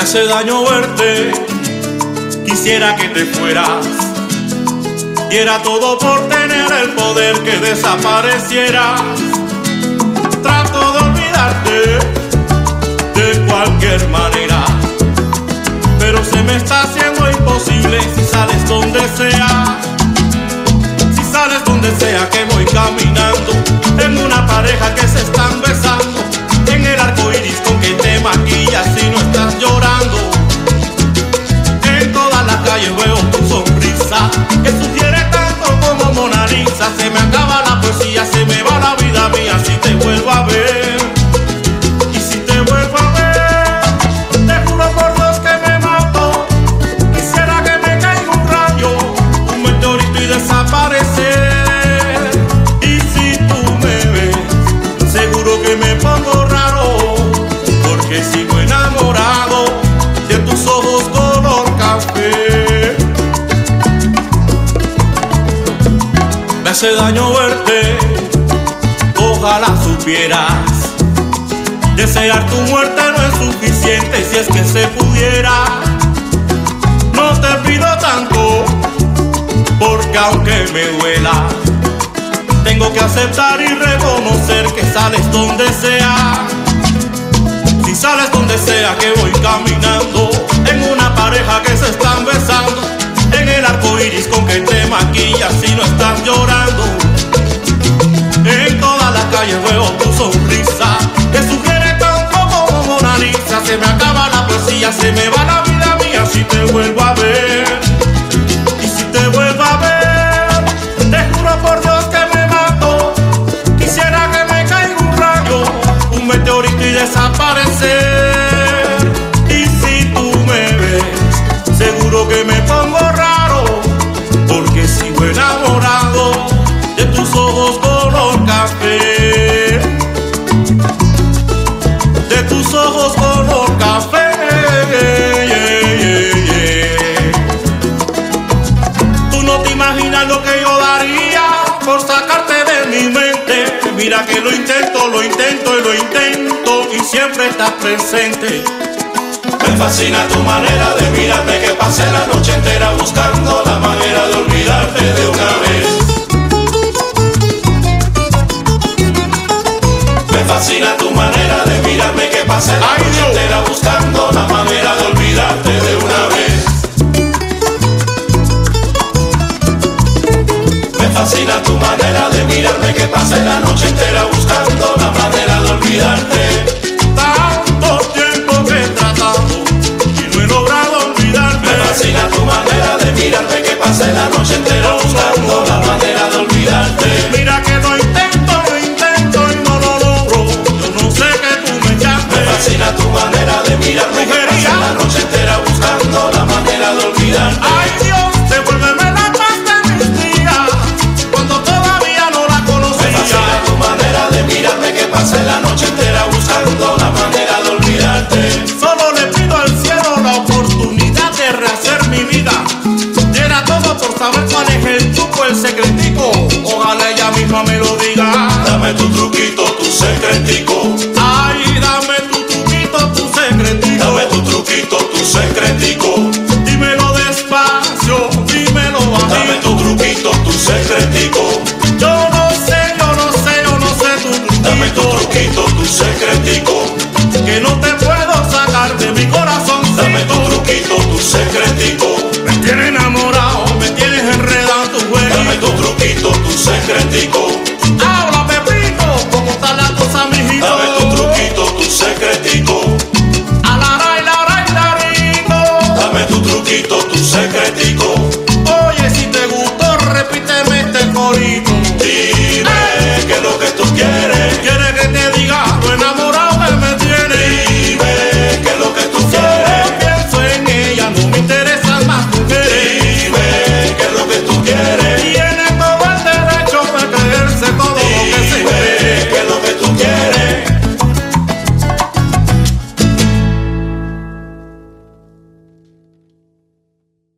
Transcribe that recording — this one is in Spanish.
Me hace daño verte, quisiera que te fueras. Diera todo por tener el poder que desaparecieras. Trato de olvidarte de cualquier manera, pero se me está haciendo Me hace daño verte, ojalá supieras. Desear tu muerte no es suficiente si es que se pudiera. No te pido tanto, porque aunque me duela, tengo que aceptar y reconocer que sales donde sea. Si sales donde sea que voy caminando, en una pareja que se están ojos color café. Tú no te imaginas lo que yo daría por sacarte de mi mente. Mira que lo intento, lo intento y lo intento y siempre estás presente. Me fascina tu manera de mirarme que pasé la noche entera buscando la manera de olvidarte de una vez. Fascina tu manera de mirarme que pasé la noche entera buscando por saber cuál es el truco, el secretico. Ojalá ella misma me lo diga. Dame tu truquito, tu secretico. Ay, dame tu truquito, tu secretico. Dame tu truquito, tu secretico. Dímelo despacio, dímelo Dame tu truquito, tu secretico. Yo no sé, yo no sé, yo no sé tu Dame tu truquito. truquito, tu secretico. Que no te puedo sacar de mi corazón. Dame tu truquito, tu secretico. Me tienes enamorado, tu